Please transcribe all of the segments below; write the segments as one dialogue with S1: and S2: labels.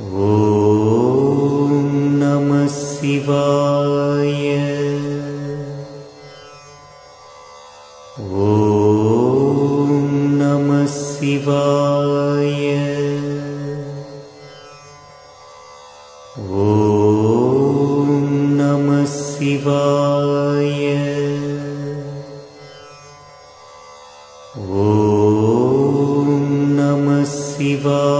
S1: ॐ नमः शिवाय। ॐ नमः शिवाय। ॐ नमः शिवाय। ॐ नमः शिवाय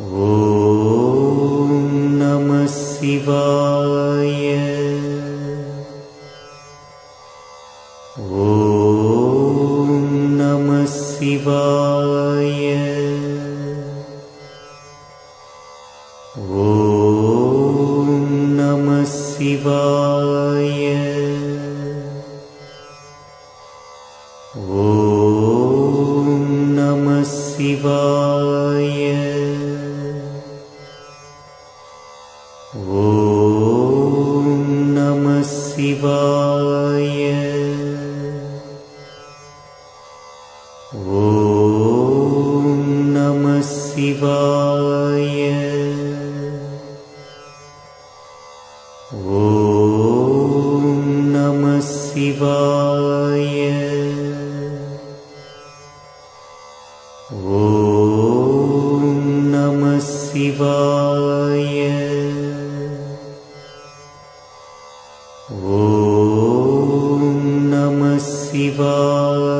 S1: ॐ नमः शिवाय। ॐ नमः शिवाय ॐ नमः शिवाय। ॐ नमः शिवाय। ॐ नमः शिवाय। ॐ नमः शिवाय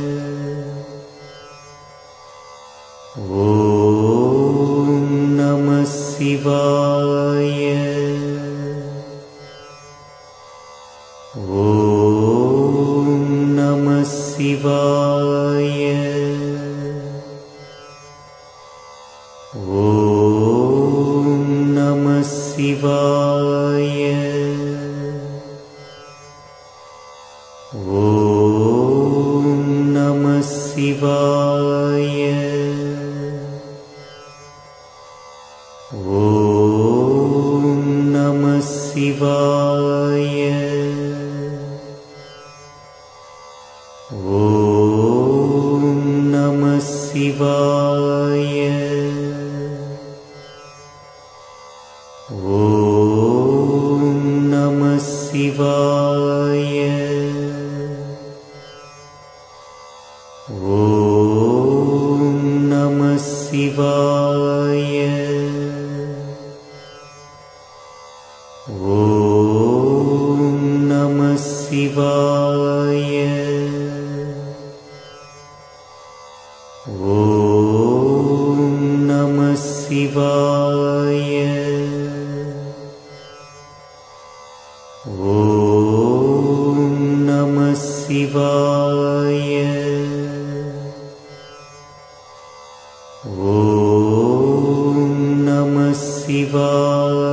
S1: शिवाय। ॐ नमः शिवाय शिवाय। ओ Evil.